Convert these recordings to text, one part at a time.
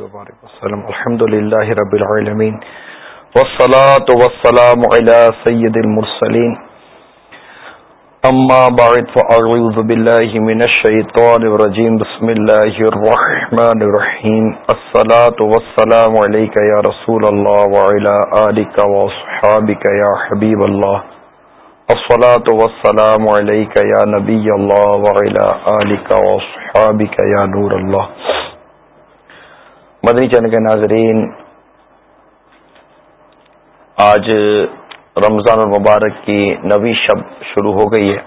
وبارک وسلم الحمد لله رب العالمين والصلاة والسلام على سيد المرسلين أما بعد فأعوذ بالله من الشيطان الرجيم بسم الله الرحمن الرحيم الصلاة والسلام عليك يا رسول الله وعلى آلك وصحابك يا حبيب الله الصلاة والسلام عليك يا نبي الله وعلى آلك وصحابك يا نور الله مدنی چند کے ناظرین، آج رمضان المبارک کی نوی شب شروع ہو گئی ہے۔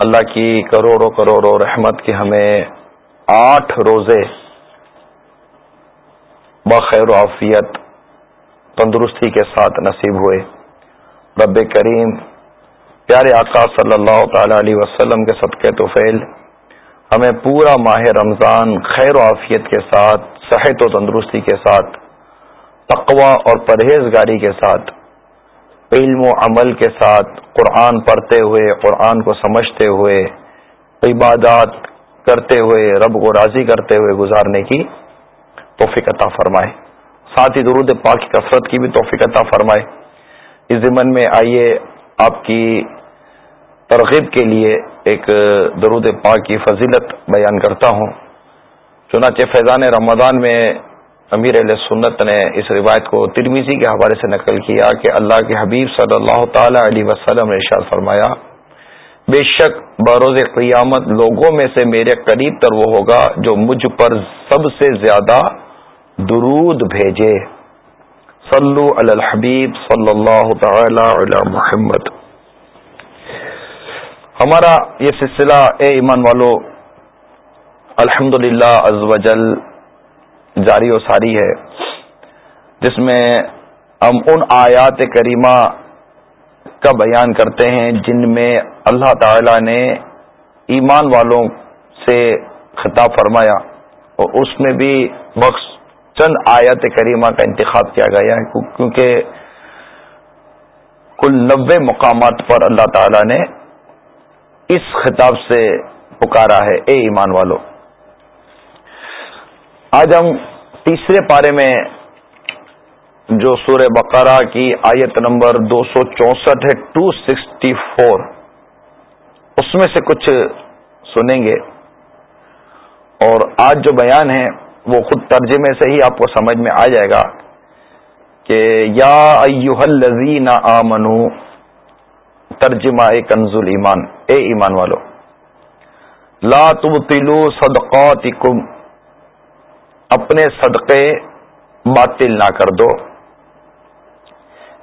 اللہ کی کروڑوں کروڑوں رحمت کی ہمیں آٹھ روزے بخیر و عافیت تندرستی کے ساتھ نصیب ہوئے۔ رب کریم، پیارے آقا صلی اللہ تعالی علیہ وسلم کے صدقے تو ہمیں پورا ماہ رمضان خیر و عافیت کے ساتھ صحت و تندرستی کے ساتھ تقوا اور پرہیزگاری کے ساتھ، علم و عمل کے ساتھ، قرآن پڑھتے ہوئے، قرآن کو سمجھتے ہوئے، عبادات کرتے ہوئے، رب کو راضی کرتے ہوئے گزارنے کی توفیق عطا فرمائے۔ ساتھ ہی درود پاک کی کثرت کی بھی توفیق عطا فرمائے۔ اس ضمن میں آئیے آپ کی ترغیب کے لیے ایک درود پاک کی فضیلت بیان کرتا ہوں۔ چنانچہ فیضان رمضان میں امیر علیہ سنت نے اس روایت کو ترمیزی کے حوالے سے نقل کیا کہ اللہ کے حبیب صلی اللہ تعالی علیہ وسلم نے ارشاد فرمایا، بے شک بروز قیامت لوگوں میں سے میرے قریب تر وہ ہوگا جو مجھ پر سب سے زیادہ درود بھیجے۔ صلو علی الحبیب صلی اللہ تعالی علی محمد۔ ہمارا یہ سلسلہ اے ایمان والو الحمد للہ ازوجل جاری و ساری ہے، جس میں ہم ان آیات کریمہ کا بیان کرتے ہیں جن میں اللہ تعالی نے ایمان والوں سے خطاب فرمایا اور اس میں بھی بخش چند آیات کریمہ کا انتخاب کیا گیا ہے، کیونکہ کل نبے مقامات پر اللہ تعالی نے اس خطاب سے پکارا ہے، اے ایمان والوں آج ہم تیسرے پارے میں جو سور بقرہ کی آیت نمبر دو سو چونسٹھ ہے ٹو سکسٹی فور، اس میں سے کچھ سنیں گے۔ اور آج جو بیان ہے، وہ خود ترجمے سے ہی آپ کو سمجھ میں آ جائے گا کہ یا ایوہل آمنو، ترجمہ اے ایمان اے ایمان والو، لا تبطلو صدقاتکم اپنے صدقے باطل نہ کر دو۔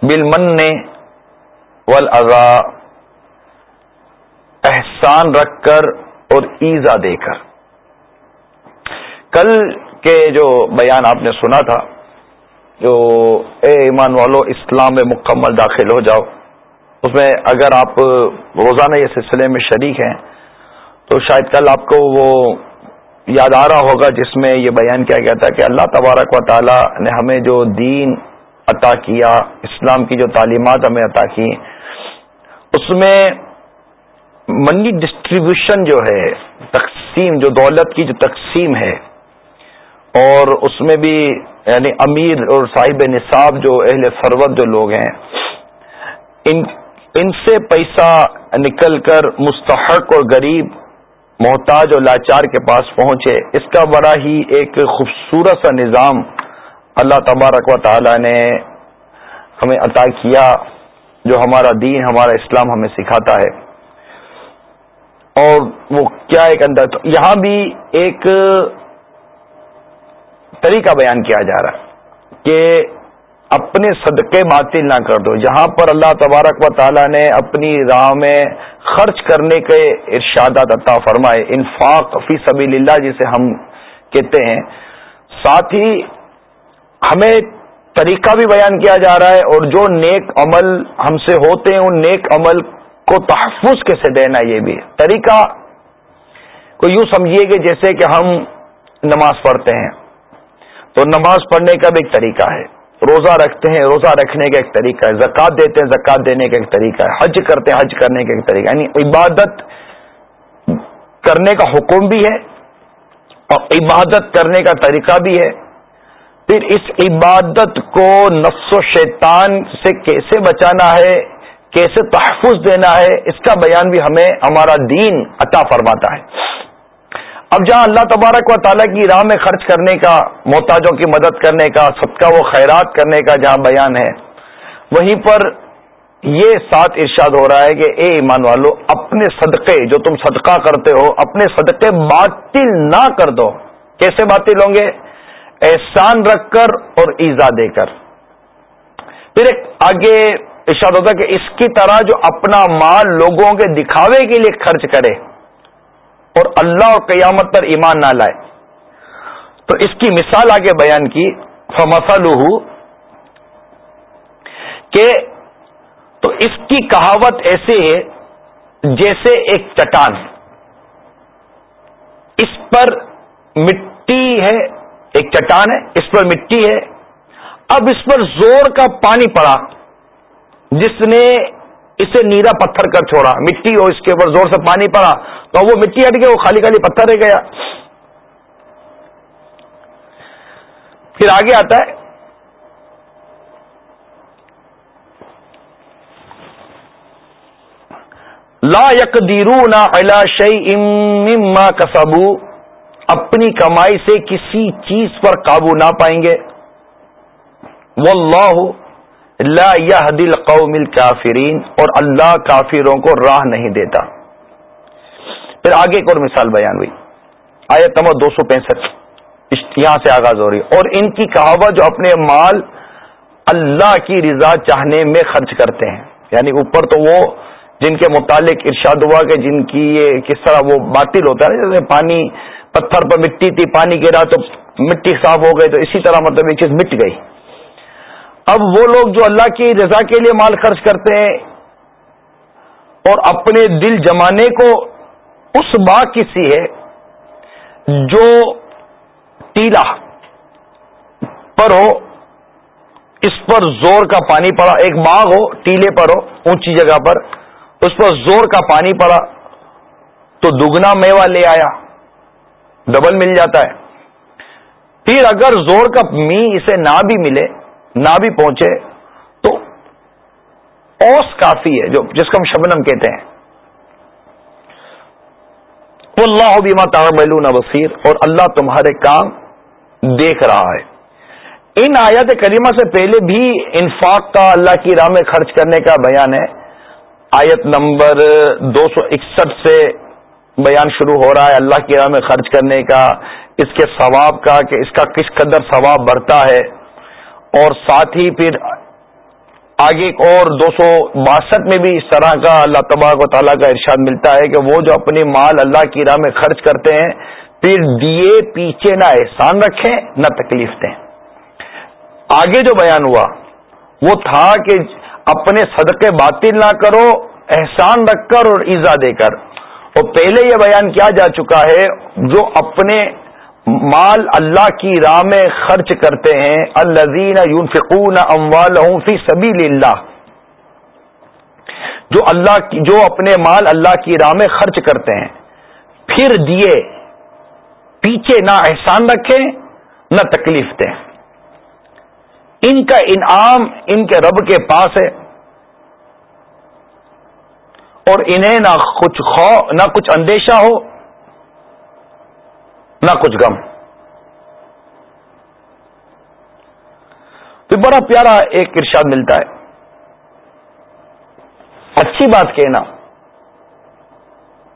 بل من نے احسان رکھ کر اور ایزا دے کر۔ کل کے جو بیان آپ نے سنا تھا، جو اے ایمان والو، اسلام میں مکمل داخل ہو جاؤ۔ اس میں اگر آپ روزانہ یہ سلسلے میں شریک ہیں، تو شاید کل آپ کو وہ یاد آ رہا ہوگا جس میں یہ بیان کیا گیا تھا کہ اللہ تبارک و تعالی نے ہمیں جو دین عطا کیا، اسلام کی جو تعلیمات ہمیں عطا کی، اس میں منی ڈسٹریبیوشن جو ہے، تقسیم، جو دولت کی جو تقسیم ہے، اور اس میں بھی یعنی امیر اور صاحب نصاب جو اہل سروت جو لوگ ہیں، ان ان سے پیسہ نکل کر مستحق اور غریب محتاج اور لاچار کے پاس پہنچے۔ اس کا بڑا ہی ایک خوبصورت سا نظام اللہ تبارک و تعالی نے ہمیں عطا کیا، جو ہمارا دین، ہمارا اسلام ہمیں سکھاتا ہے۔ اور وہ کیا ایک اندر یہاں بھی ایک طریقہ بیان کیا جا رہا ہے کہ اپنے صدقے باطل نہ کر دو۔ جہاں پر اللہ تبارک و تعالیٰ نے اپنی راہ میں خرچ کرنے کے ارشادات عطا فرمائے، انفاق فی سبیل اللہ جسے ہم کہتے ہیں۔ ساتھ ہی ہمیں طریقہ بھی بیان کیا جا رہا ہے اور جو نیک عمل ہم سے ہوتے ہیں، ان نیک عمل کو تحفظ کیسے دینا یہ بھی۔ طریقہ کو یوں سمجھیے کہ جیسے کہ ہم نماز پڑھتے ہیں۔ تو نماز پڑھنے کا بھی ایک طریقہ ہے۔ روزہ رکھتے ہیں، روزہ رکھنے کا ایک طریقہ ہے، زکات دیتے ہیں، زکات دینے کا ایک طریقہ ہے، حج کرتے ہیں، حج کرنے کا ایک طریقہ یعنی عبادت کرنے کا حکم بھی ہے اور عبادت کرنے کا طریقہ بھی ہے۔ پھر اس عبادت کو نفس و شیطان سے کیسے بچانا ہے، کیسے تحفظ دینا ہے، اس کا بیان بھی ہمیں ہمارا دین عطا فرماتا ہے۔ اب جہاں اللہ تبارک و تعالیٰ کی راہ میں خرچ کرنے کا، محتاجوں کی مدد کرنے کا سب کا وہ خیرات کرنے کا جہاں بیان ہے، وہیں پر یہ ساتھ ارشاد ہو رہا ہے کہ اے ایمان والو، اپنے صدقے، جو تم صدقہ کرتے ہو، اپنے صدقے باطل نہ کر دو۔ کیسے باطل ہوں گے؟ احسان رکھ کر اور ایزا دے کر۔ پھر ایک آگے ارشاد ہوتا کہ اس کی طرح جو اپنا مال لوگوں کے دکھاوے کے لیے خرچ کرے اور اللہ اور قیامت پر ایمان نہ لائے۔ تو اس کی مثال آگے بیان کی فمسل کہ تو اس کی کہاوت ایسے ہے جیسے ایک چٹان اس پر مٹی ہے، ایک چٹان ہے، اس پر مٹی ہے۔ اب اس پر زور کا پانی پڑا، جس نے اسے نیرا پتھر کر چھوڑا۔ مٹی ہو اس کے اوپر زور سے پانی پڑا۔ تو وہ مٹی ہٹ گئی وہ خالی خالی پتھر رہ گیا۔ پھر آگے آتا ہے۔ لا یک دیرو نہ الا اما کسبو۔ اپنی کمائی سے کسی چیز پر قابو نہ پائیں گے۔ واللہ لا دل قوم الکافرین اور اللہ کافروں کو راہ نہیں دیتا۔ پھر آگے ایک اور مثال بیان ہوئی۔ آیت نمبر دو سو پینسٹھ۔ یہاں سے آغاز ہو رہی اور ان کی کہاوت جو اپنے مال اللہ کی رضا چاہنے میں خرچ کرتے ہیں۔ یعنی اوپر تو وہ جن کے متعلق ارشاد ہوا کہ جن کی یہ کس طرح وہ باطل ہوتا ہے، جیسے پانی پتھر پر مٹی تھی، پانی گرا تو مٹی صاف ہو گئی تو اسی طرح مطلب ایک چیز مٹ گئی۔ اب وہ لوگ جو اللہ کی رضا کے لیے مال خرچ کرتے ہیں اور اپنے دل جمانے کو اس باغ کی سی ہے جو ٹیلا پر ہو، اس پر زور کا پانی پڑا، ایک باغ ہو ٹیلے پر ہو، اونچی جگہ پر، اس پر زور کا پانی پڑا، تو دگنا میوہ لے آیا، ڈبل مل جاتا ہے۔ پھر اگر زور کا می اسے نہ بھی ملے نہ بھی پہنچے تو اوس کافی ہے، جو جس کو ہم شبنم کہتے ہیں۔ اللہ بیما تعملون بصیر، اور اللہ تمہارے کام دیکھ رہا ہے۔ ان آیات کریمہ سے پہلے بھی انفاق کا، اللہ کی راہ میں خرچ کرنے کا بیان ہے۔ آیت نمبر دو سو اکسٹھ سے بیان شروع ہو رہا ہے، اللہ کی راہ میں خرچ کرنے کا، اس کے ثواب کا، کہ اس کا کس قدر ثواب بڑھتا ہے۔ اور ساتھ ہی پھر آگے اور دو سو باسٹھ میں بھی اس طرح کا اللہ تباک و تعالیٰ کا ارشاد ملتا ہے کہ وہ جو اپنے مال اللہ کی راہ میں خرچ کرتے ہیں، پھر دیے پیچھے نہ احسان رکھیں، نہ تکلیف دیں۔ آگے جو بیان ہوا، وہ تھا کہ اپنے صدقے باطل نہ کرو، احسان رکھ کر اور ایزا دے کر۔ اور پہلے یہ بیان کیا جا چکا ہے، جو اپنے مال اللہ کی راہ میں خرچ کرتے ہیں۔ الزین یون فکون اموال فی سبیل اللہ۔ جو اللہ کی جو اپنے مال اللہ کی راہ میں خرچ کرتے ہیں۔ پھر دیے۔ پیچھے نہ احسان رکھیں، نہ تکلیف دیں۔ ان کا انعام ان کے رب کے پاس ہے۔ اور انہیں نہ کچھ خو نہ کچھ اندیشہ ہو۔ نہ کچھ غم۔ تو بڑا پیارا ایک ارشاد ملتا ہے۔ اچھی بات کہنا۔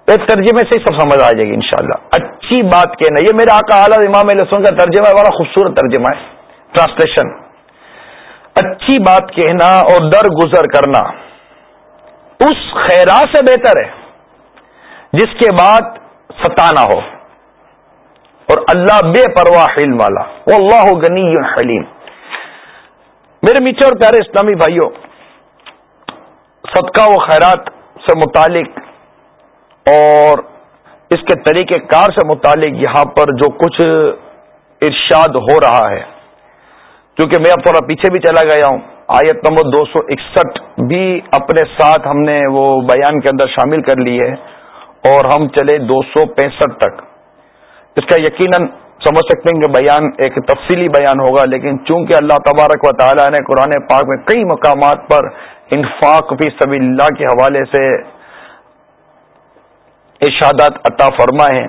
ایک ترجمے سے سب سمجھ آ جائے گی انشاءاللہ۔ اچھی بات کہنا۔ یہ میرا آقا اعلیٰ امام لسن کا ترجمہ ہے، بڑا خوبصورت ترجمہ ہے۔ ٹرانسلیشن اچھی بات کہنا اور در گزر کرنا۔ اس خیرات سے بہتر ہے جس کے بعد ستانا ہو۔ اور اللہ بے پرواہ علم والا. وہ اللہ غنی حلیم. میرے میٹھے اور پیارے اسلامی بھائیوں صدقہ و خیرات سے متعلق اور اس کے طریقہ کار سے متعلق یہاں پر جو کچھ ارشاد ہو رہا ہے، کیونکہ میں اب تھوڑا پیچھے بھی چلا گیا ہوں۔ آیت نمبر دو سو اکسٹھ بھی اپنے ساتھ ہم نے وہ بیان کے اندر شامل کر لی ہے اور ہم چلے دو سو پینسٹھ تک۔ اس کا یقیناً سمجھ سکتے ہیں کہ بیان ایک تفصیلی بیان ہوگا، لیکن چونکہ اللہ تبارک و تعالی نے قرآن پاک میں کئی مقامات پر انفاق فی سبیل اللہ کے حوالے سے ارشادات عطا فرمائے ہیں،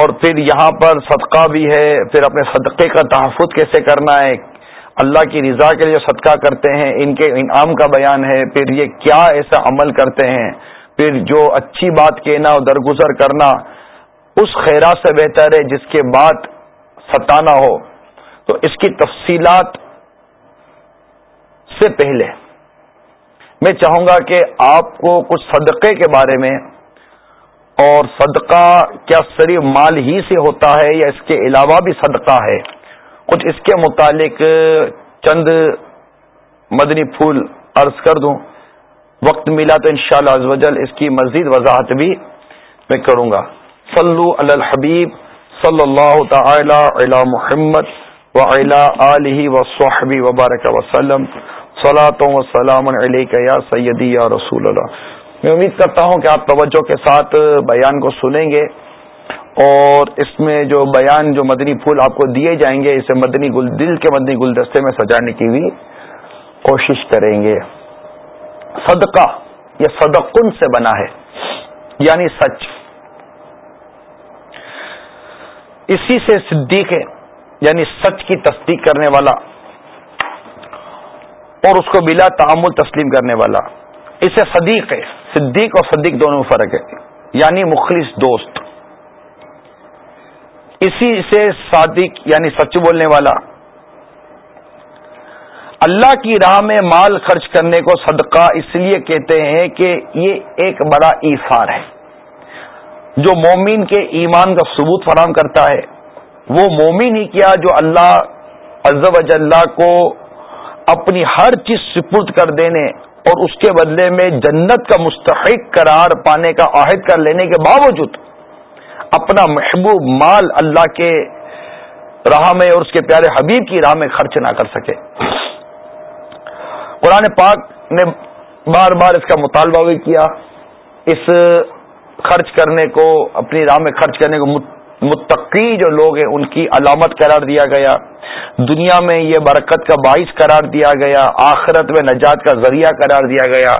اور پھر یہاں پر صدقہ بھی ہے، پھر اپنے صدقے کا تحفظ کیسے کرنا ہے، اللہ کی رضا کے لیے صدقہ کرتے ہیں، ان کے انعام کا بیان ہے، پھر یہ کیا ایسا عمل کرتے ہیں، پھر جو اچھی بات کہنا اور درگزر کرنا اس خیرات سے بہتر ہے جس کے بعد ستانا ہو۔ تو اس کی تفصیلات سے پہلے میں چاہوں گا کہ آپ کو کچھ صدقے کے بارے میں اور صدقہ کیا صرف مال ہی سے ہوتا ہے یا اس کے علاوہ بھی صدقہ ہے؟ کچھ اس کے متعلق چند مدنی پھول عرض کر دوں۔ وقت ملا تو انشاءاللہ شاء اللہ اس کی مزید وضاحت بھی میں کروں گا۔ صلو علی الحبیب صلی اللہ تعالی علی محمد آلہ وصحبہ وبارک وسلم صلاۃ و سلام علیک یا سیدی یا رسول اللہ۔ میں امید کرتا ہوں کہ آپ توجہ کے ساتھ بیان کو سنیں گے اور اس میں جو بیان جو مدنی پھول آپ کو دیے جائیں گے، اسے مدنی گل، دل کے مدنی گلدستے میں سجانے کی بھی کوشش کریں گے۔ صدقہ یہ صدقن سے بنا ہے یعنی سچ۔ اسی سے صدیق ہے یعنی سچ کی تصدیق کرنے والا اور اس کو بلا تعمل تسلیم کرنے والا۔ اسے صدیق ہے، صدیق اور صدیق دونوں میں فرق ہے یعنی مخلص دوست۔ اسی سے صادق یعنی سچ بولنے والا۔ اللہ کی راہ میں مال خرچ کرنے کو صدقہ اس لیے کہتے ہیں کہ یہ ایک بڑا ایثار ہے۔ جو مومن کے ایمان کا ثبوت فراہم کرتا ہے، وہ مومن ہی کیا جو اللہ عز و جلہ کو اپنی ہر چیز سپرد کر دینے اور اس کے بدلے میں جنت کا مستحق قرار پانے کا عہد کر لینے کے باوجود اپنا محبوب مال اللہ کے راہ میں اور اس کے پیارے حبیب کی راہ میں خرچ نہ کر سکے۔ قرآن پاک نے بار بار اس کا مطالبہ بھی کیا۔ اس خرچ کرنے کو، اپنی راہ میں خرچ کرنے کو متقی جو لوگ ہیں، ان کی علامت قرار دیا گیا۔ دنیا میں یہ برکت کا باعث قرار دیا گیا۔ آخرت میں نجات کا ذریعہ قرار دیا گیا۔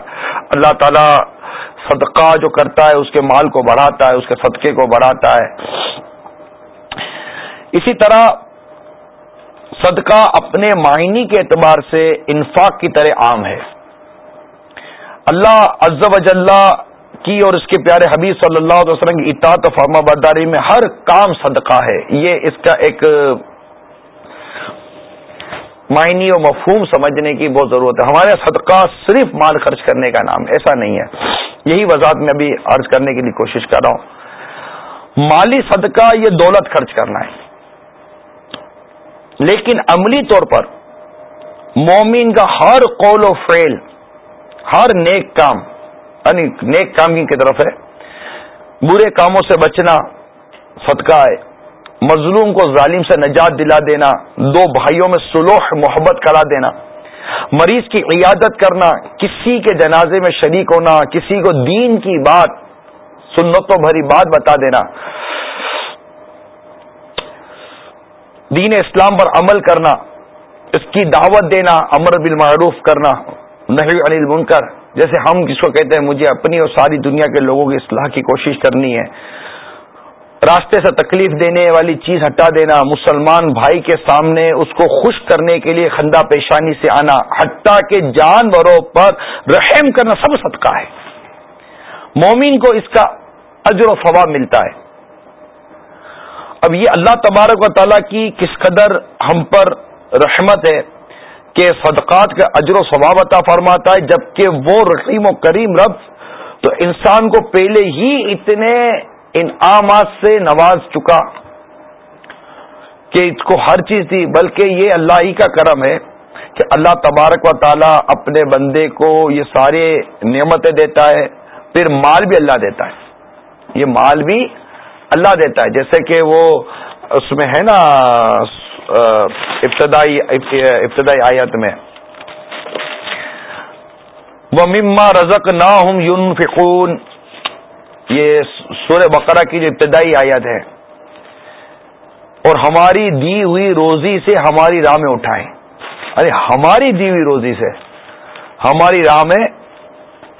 اللہ تعالی صدقہ جو کرتا ہے، اس کے مال کو بڑھاتا ہے، اس کے صدقے کو بڑھاتا ہے۔ اسی طرح صدقہ اپنے معنی کے اعتبار سے انفاق کی طرح عام ہے۔ اللہ عز و جلہ کی اور اس کے پیارے حبیب صلی اللہ علیہ وسلم کی اطاعت و فرما برداری میں ہر کام صدقہ ہے۔ یہ اس کا ایک معنی و مفہوم سمجھنے کی بہت ضرورت ہے۔ ہمارے صدقہ صرف مال خرچ کرنے کا نام، ایسا نہیں ہے۔ یہی وضاحت میں ابھی عرض کرنے کے لیے کوشش کر رہا ہوں۔ مالی صدقہ یہ دولت خرچ کرنا ہے۔ لیکن عملی طور پر مومن کا ہر قول و فیل ہر نیک کام یعنی نیک کام کی طرف ہے۔ برے کاموں سے بچنا صدقہ ہے۔ مظلوم کو ظالم سے نجات دلا دینا، دو بھائیوں میں سلوح، محبت کرا دینا۔ مریض کی عیادت کرنا، کسی کے جنازے میں شریک ہونا، کسی کو دین کی بات، سنتوں بھری بات بتا دینا۔ دین اسلام پر عمل کرنا، اس کی دعوت دینا، امر بالمعروف کرنا نہیں انل منکر جیسے ہم جس کو کہتے ہیں، مجھے اپنی اور ساری دنیا کے لوگوں کی اصلاح کی کوشش کرنی ہے۔ راستے سے تکلیف دینے والی چیز ہٹا دینا، مسلمان بھائی کے سامنے اس کو خوش کرنے کے لیے خندہ پیشانی سے آنا، ہٹا کے جانوروں پر رحم کرنا سب صدقہ ہے۔ مومن کو اس کا اجر و فواب ملتا ہے۔ اب یہ اللہ تبارک و تعالیٰ کی کس قدر ہم پر رحمت ہے کہ صدقات کا اجر و ثواب عطا فرماتا ہے، جبکہ وہ رحیم و کریم رب تو انسان کو پہلے ہی اتنے انعامات سے نواز چکا کہ اس کو ہر چیز دی۔ بلکہ یہ اللہ ہی کا کرم ہے کہ اللہ تبارک و تعالی اپنے بندے کو یہ سارے نعمتیں دیتا ہے، پھر مال بھی اللہ دیتا ہے۔ یہ مال بھی اللہ دیتا ہے۔ جیسے کہ وہ اس میں ہے نا ابتدائی ابتدائی آیت میں۔ وہ مما رزق نہ ہوں یون فکون یہ سور بقرہ کی جو ابتدائی آیت ہے۔ اور ہماری دی ہوئی روزی سے ہماری راہ میں اٹھائیں۔ ارے، ہماری دی ہوئی روزی سے ہماری راہ میں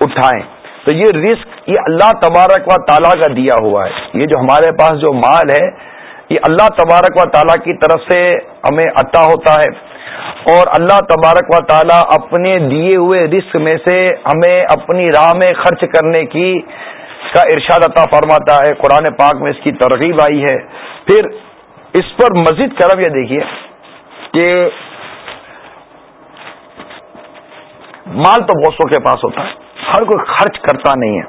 اٹھائیں۔ تو یہ رسک یہ اللہ تبارک و تعالیٰ کا دیا ہوا ہے۔ یہ جو ہمارے پاس جو مال ہے یہ اللہ تبارک و تعالیٰ کی طرف سے ہمیں عطا ہوتا ہے۔ اور اللہ تبارک و تعالیٰ اپنے دیے ہوئے رسک میں سے ہمیں اپنی راہ میں خرچ کرنے کی کا ارشاد عطا فرماتا ہے۔ قرآن پاک میں اس کی ترغیب آئی ہے۔ پھر اس پر مزید کرم یہ دیکھیے کہ مال تو بہتوں کے پاس ہوتا ہے، ہر کوئی خرچ کرتا نہیں ہے۔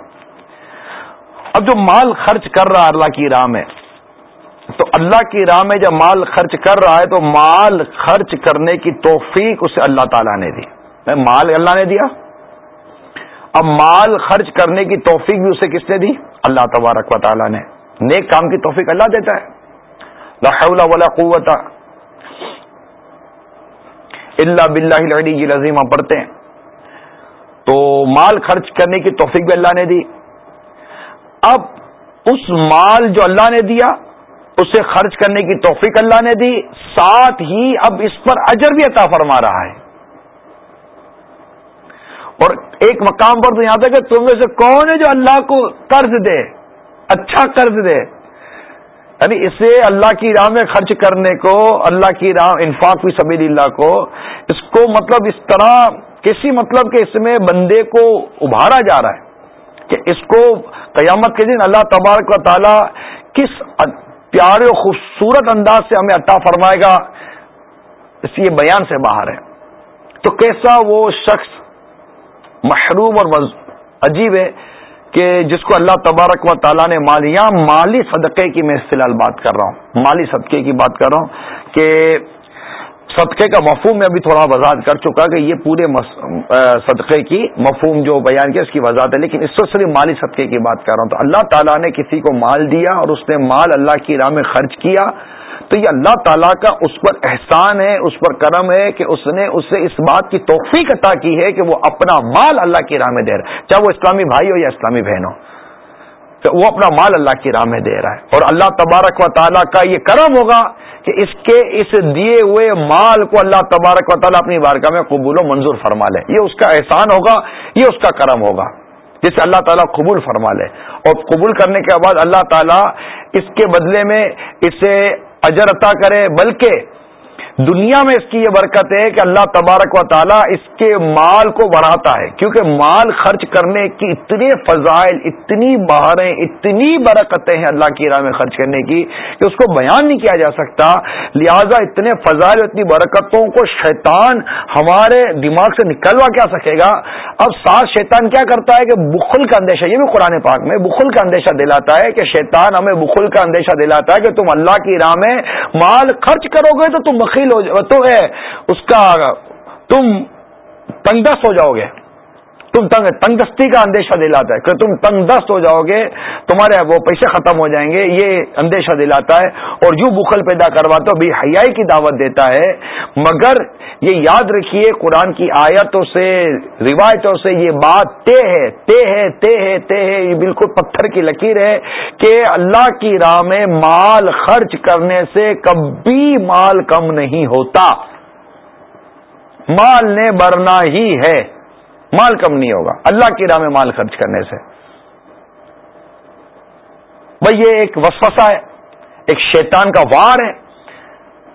اب جو مال خرچ کر رہا اللہ کی راہ میں تو اللہ کی راہ میں جب مال خرچ کر رہا ہے تو مال خرچ کرنے کی توفیق اسے اللہ تعالیٰ نے دی۔ مال اللہ نے دیا۔ اب مال خرچ کرنے کی توفیق بھی اسے کس نے دی؟ اللہ تبارک و تعالیٰ نے۔ نیک کام کی توفیق اللہ دیتا ہے۔ لا حول ولا قوت اللہ بلّہ لذیم پڑھتے ہیں۔ تو مال خرچ کرنے کی توفیق بھی اللہ نے دی۔ اب اس مال جو اللہ نے دیا اسے خرچ کرنے کی توفیق اللہ نے دی، ساتھ ہی اب اس پر اجر بھی عطا فرما رہا ہے۔ اور ایک مقام پر تو یہاں تک کہ تم میں سے کون ہے جو اللہ کو قرض دے اچھا قرض دے۔ یعنی اسے اللہ کی راہ میں خرچ کرنے کو، اللہ کی راہ انفاق بھی سبیل اللہ کو، اس کو مطلب اس طرح، کسی مطلب کہ اس میں بندے کو ابھارا جا رہا ہے کہ اس کو قیامت کے دن اللہ تبارک و تعالی کس پیارے و خوبصورت انداز سے ہمیں عطا فرمائے گا۔ اس لیے بیان سے باہر ہے تو کیسا وہ شخص محروم اور عجیب ہے کہ جس کو اللہ تبارک و تعالیٰ نے مالیاں مالی صدقے کی میں فی بات کر رہا ہوں۔ مالی صدقے کی بات کر رہا ہوں کہ صدقے کا مفہوم میں ابھی تھوڑا وضاحت کر چکا کہ یہ پورے صدقے کی مفہوم جو بیان کیا اس کی وضاحت ہے۔ لیکن اس سے صرف مالی صدقے کی بات کر رہا ہوں تو اللہ تعالیٰ نے کسی کو مال دیا اور اس نے مال اللہ کی راہ میں خرچ کیا تو یہ اللہ تعالیٰ کا اس پر احسان ہے، اس پر کرم ہے کہ اس نے اسے اس بات کی توفیق عطا کی ہے کہ وہ اپنا مال اللہ کی راہ میں دے رہا ہے، چاہے وہ اسلامی بھائی ہو یا اسلامی بہن ہو۔ وہ اپنا مال اللہ کی راہ میں دے رہا ہے۔ اور اللہ تبارک و تعالیٰ کا یہ کرم ہوگا کہ اس کے اس دیے ہوئے مال کو اللہ تبارک و تعالیٰ اپنی بارگاہ میں قبول و منظور فرما لے۔ یہ اس کا احسان ہوگا، یہ اس کا کرم ہوگا جسے اللہ تعالیٰ قبول فرما لے۔ اور قبول کرنے کے بعد اللہ تعالیٰ اس کے بدلے میں اسے اجر عطا کرے، بلکہ دنیا میں اس کی یہ برکت ہے کہ اللہ تبارک و تعالیٰ اس کے مال کو بڑھاتا ہے، کیونکہ مال خرچ کرنے کی اتنے فضائل، اتنی بہاریں اتنی برکتیں ہیں اللہ کی راہ میں خرچ کرنے کی کہ اس کو بیان نہیں کیا جا سکتا۔ لہذا اتنے فضائل، اتنی برکتوں کو شیطان ہمارے دماغ سے نکلوا کیا سکے گا۔ اب ساتھ شیطان کیا کرتا ہے کہ بخل کا اندیشہ، یہ بھی قرآن پاک میں بخل کا اندیشہ دلاتا ہے کہ شیطان ہمیں بخل کا اندیشہ دلاتا ہے کہ تم اللہ کی راہ میں مال خرچ کرو گے تو تم بخیل ہو تو ہے اس کا تم تنگ ہو جاؤ گے۔ تم تنگ تنگ دستی کا اندیشہ دلاتا ہے۔ کہ تم تنگ دست ہو جاؤ گے، تمہارے وہ پیسے ختم ہو جائیں گے، یہ اندیشہ دلاتا ہے۔ اور یوں بخل پیدا کرواتا بھی حیائی کی دعوت دیتا ہے۔ مگر یہ یاد رکھیے، قرآن کی آیتوں سے، روایتوں سے یہ بات طے ہے طے ہے طے ہے طے ہے۔ یہ بالکل پتھر کی لکیر ہے کہ اللہ کی راہ میں مال خرچ کرنے سے کبھی مال کم نہیں ہوتا۔ مال نے بھرنا ہی ہے۔ مال کم نہیں ہوگا۔ اللہ کی راہ میں مال خرچ کرنے سے۔ بھائی یہ ایک وسوسہ ہے، ایک شیطان کا وار ہے۔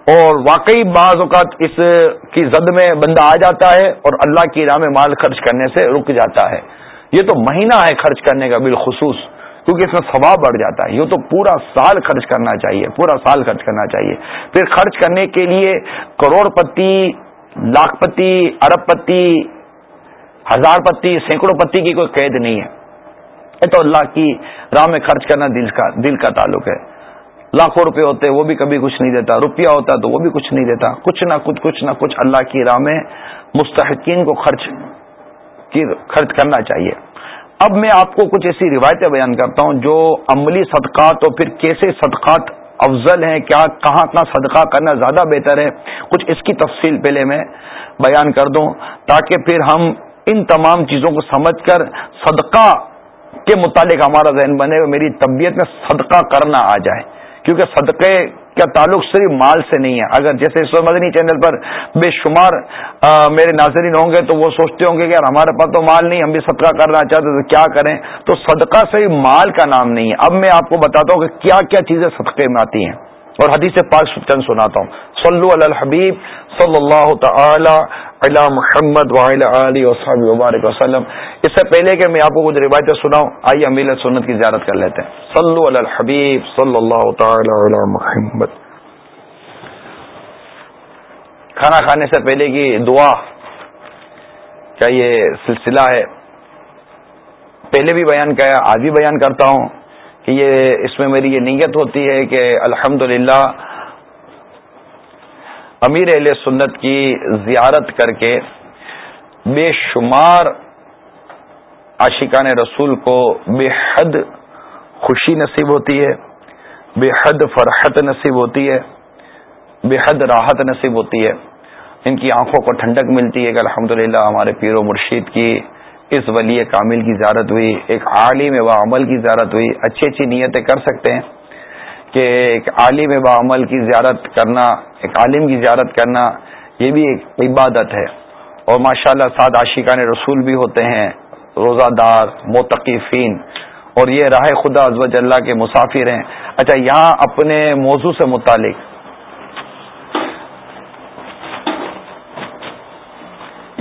اور واقعی بعض اوقات اس کی زد میں بندہ آ جاتا ہے اور اللہ کی راہ میں مال خرچ کرنے سے رک جاتا ہے۔ یہ تو مہینہ ہے خرچ کرنے کا بالخصوص، کیونکہ اس میں ثواب بڑھ جاتا ہے۔ یہ تو پورا سال خرچ کرنا چاہیے، پورا سال خرچ کرنا چاہیے۔ پھر خرچ کرنے کے لیے کروڑ پتی لاکھ پتی ارب پتی ہزار پتی، سینکڑوں پتی کی کوئی قید نہیں ہے۔ یہ تو اللہ کی راہ میں خرچ کرنا دل کا دل کا تعلق ہے۔ لاکھوں روپے ہوتے، وہ بھی کبھی کچھ نہیں دیتا۔ روپیہ ہوتا تو وہ بھی کچھ نہیں دیتا۔ کچھ نہ کچھ کچھ نہ کچھ اللہ کی راہ میں مستحقین کو خرچ خرچ کرنا چاہیے۔ اب میں آپ کو کچھ ایسی روایتیں بیان کرتا ہوں جو عملی صدقات اور پھر کیسے صدقات افضل ہیں، کیا، کہاں کہاں صدقہ کرنا زیادہ بہتر ہے؟ کچھ اس کی تفصیل پہلے میں بیان کر دوں تاکہ پھر ہم ان تمام چیزوں کو سمجھ کر صدقہ کے متعلق ہمارا ذہن بنے میری طبیعت میں صدقہ کرنا آ جائے۔ کیونکہ صدقے کا تعلق صرف مال سے نہیں ہے۔ اگر جیسے اس مدنی چینل پر بے شمار میرے ناظرین ہوں گے تو وہ سوچتے ہوں گے کہ یار ہمارے پاس تو مال نہیں، ہم بھی صدقہ کرنا چاہتے تو کیا کریں؟ تو صدقہ صرف مال کا نام نہیں ہے۔ اب میں آپ کو بتاتا ہوں کہ کیا کیا چیزیں صدقے میں آتی ہیں۔ اور حدیث پاک چند سناتا ہوں۔ صلو علی الحبیب صلی اللہ تعالی علی محمد علی وصحب وبارک وسلم۔ اس سے پہلے کہ میں آپ کو کچھ روایتیں سناؤں، آئیے امیل سنت کی زیارت کر لیتے ہیں۔ صلو علی الحبیب صلی اللہ تعالی علی محمد۔ کھانا کھانے سے پہلے کی دعا کیا یہ سلسلہ ہے۔ پہلے بھی بیان کیا، آج بھی بیان کرتا ہوں۔ کہ یہ اس میں میری یہ نیت ہوتی ہے کہ الحمد امیر اہل سنت کی زیارت کر کے بے شمار عاشقان رسول کو بے حد خوشی نصیب ہوتی ہے، بے حد فرحت نصیب ہوتی ہے، بے حد راحت نصیب ہوتی ہے۔ ان کی آنکھوں کو ٹھنڈک ملتی ہے کہ الحمد ہمارے پیر و مرشید کی اس ولی کامل کی زیارت ہوئی، ایک عالم و عمل کی زیارت ہوئی۔ اچھی اچھی نیتیں کر سکتے ہیں کہ ایک عالم و عمل کی زیارت کرنا، ایک عالم کی زیارت کرنا، یہ بھی ایک عبادت ہے۔ اور ماشاء اللہ سعد عاشقان رسول بھی ہوتے ہیں روزہ دار متقفین۔ اور یہ راہ خدا ازوج اللہ کے مسافر ہیں۔ اچھا یہاں اپنے موضوع سے متعلق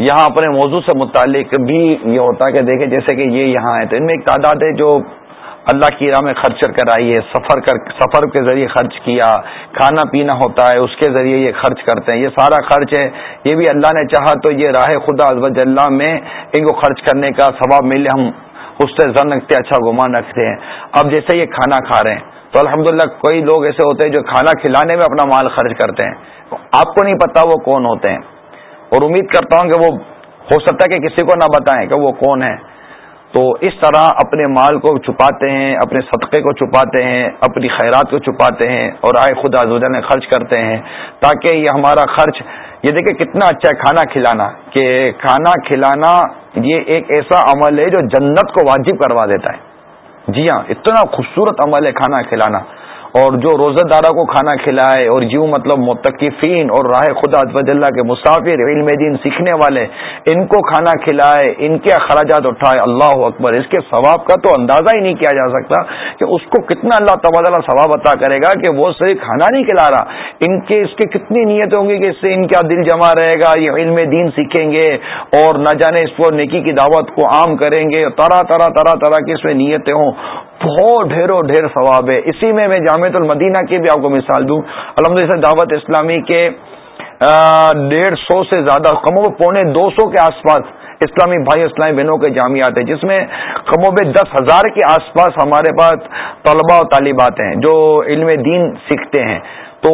یہاں اپنے موضوع سے متعلق بھی یہ ہوتا ہے کہ دیکھیں جیسے کہ یہ یہاں ہے تو ان میں ایک تعداد ہے جو اللہ کی راہ میں خرچ کر ہے، سفر کر، سفر کے ذریعے خرچ کیا، کھانا پینا ہوتا ہے، اس کے ذریعے یہ خرچ کرتے ہیں، یہ سارا خرچ ہے، یہ بھی اللہ نے چاہا تو یہ راہ خدا ازب اللہ میں ان کو خرچ کرنے کا ثواب ملے، ہم اس سے زن رکھتے اچھا گمان رکھتے ہیں۔ اب جیسے یہ کھانا کھا رہے ہیں، تو الحمدللہ کوئی لوگ ایسے ہوتے ہیں جو کھانا کھلانے میں اپنا مال خرچ کرتے ہیں۔ آپ کو نہیں پتا وہ کون ہوتے ہیں۔ اور امید کرتا ہوں کہ وہ ہو سکتا ہے کہ کسی کو نہ بتائیں کہ وہ کون ہے۔ تو اس طرح اپنے مال کو چھپاتے ہیں، اپنے صدقے کو چھپاتے ہیں، اپنی خیرات کو چھپاتے ہیں اور آئے خدا زوجہ خرچ کرتے ہیں تاکہ یہ ہمارا خرچ، یہ دیکھیں کتنا اچھا ہے کھانا کھلانا، کہ کھانا کھلانا یہ ایک ایسا عمل ہے جو جنت کو واجب کروا دیتا ہے۔ جی ہاں اتنا خوبصورت عمل ہے کھانا کھلانا۔ اور جو روزہ دارہ کو کھانا کھلائے اور جو مطلب متقفین اور راہ خدا اللہ کے مسافر علم دین سیکھنے والے، ان کو کھانا کھلائے، ان کے اخراجات اٹھائے، اللہ اکبر۔ اس کے ثواب کا تو اندازہ ہی نہیں کیا جا سکتا کہ اس کو کتنا اللہ تبادلہ ثواب عطا کرے گا کہ وہ صرف کھانا نہیں کھلا رہا۔ ان کے، اس کے کتنی نیت ہوں گی کہ اس سے ان کا دل جمع رہے گا، یہ علم دین سیکھیں گے اور نہ جانے اس کو نیکی کی دعوت کو عام کریں گے۔ طرح طرح طرح طرح کی اس میں نیتیں ہوں۔ بہت ڈھیروں ڈھیر ثواب ہے۔ اسی میں میں جامع المدینہ کی بھی آپ کو مثال دوں۔ الحمد للہ دعوت اسلامی کے ڈیڑھ سو سے زیادہ کموں پونے دو سو کے آس پاس اسلامی بھائی اسلامی بہنوں کے جامعات ہیں، جس میں کموں میں دس ہزار کے آس پاس ہمارے پاس طلباء و طالبات ہیں جو علم دین سیکھتے ہیں۔ تو